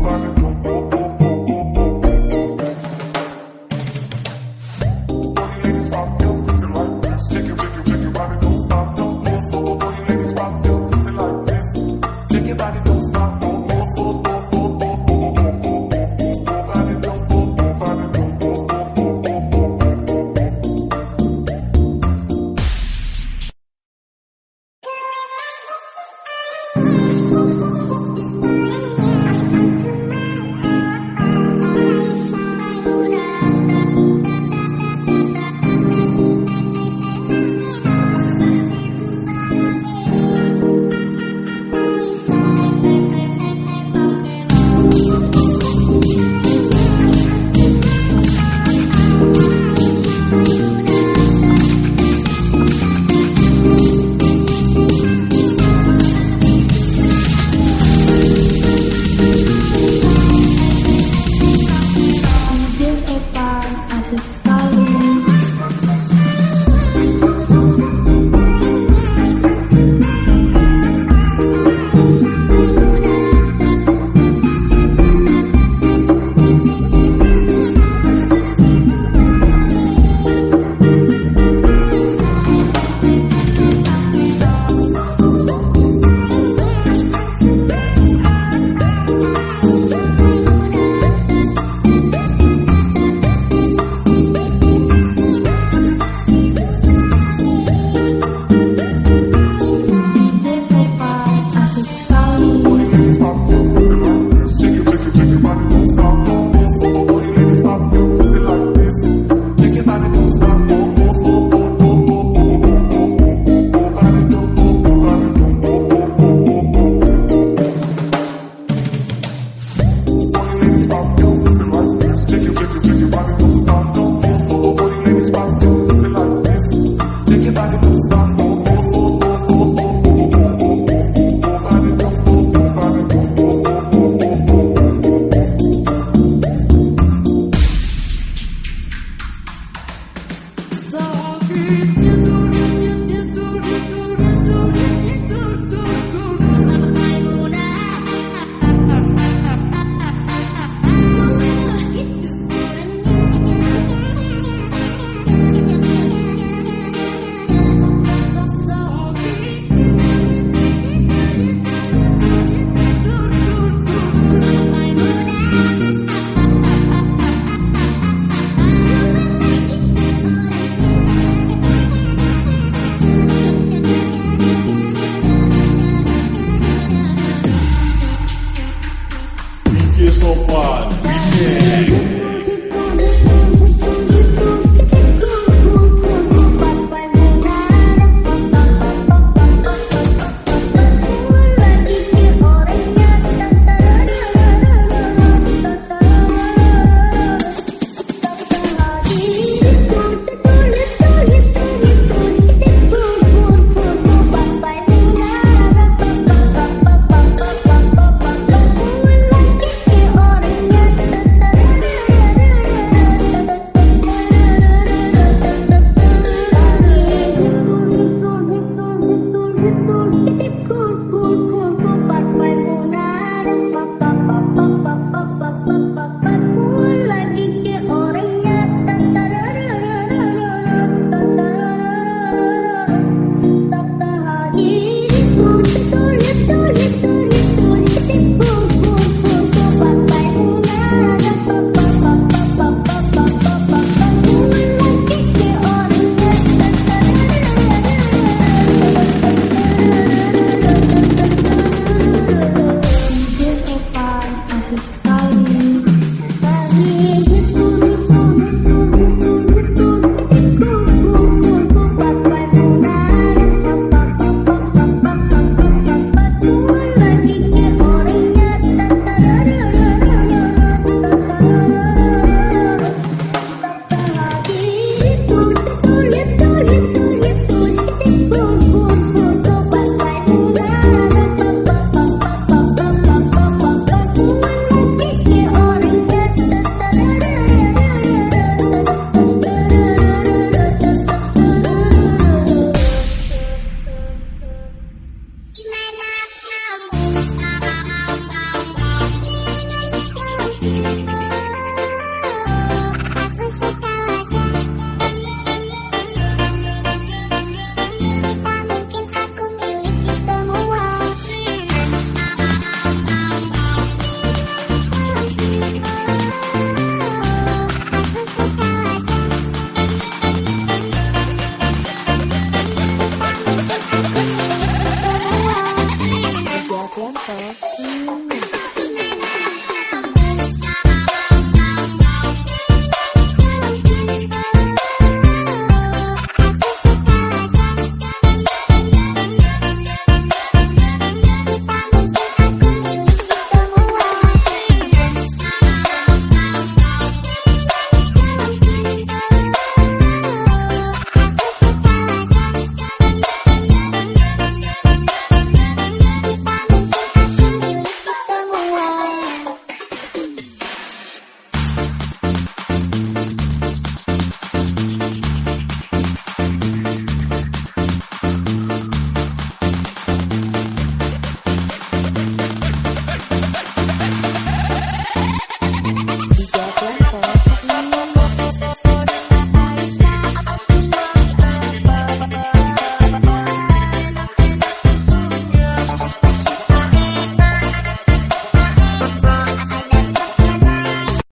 DJ DJ.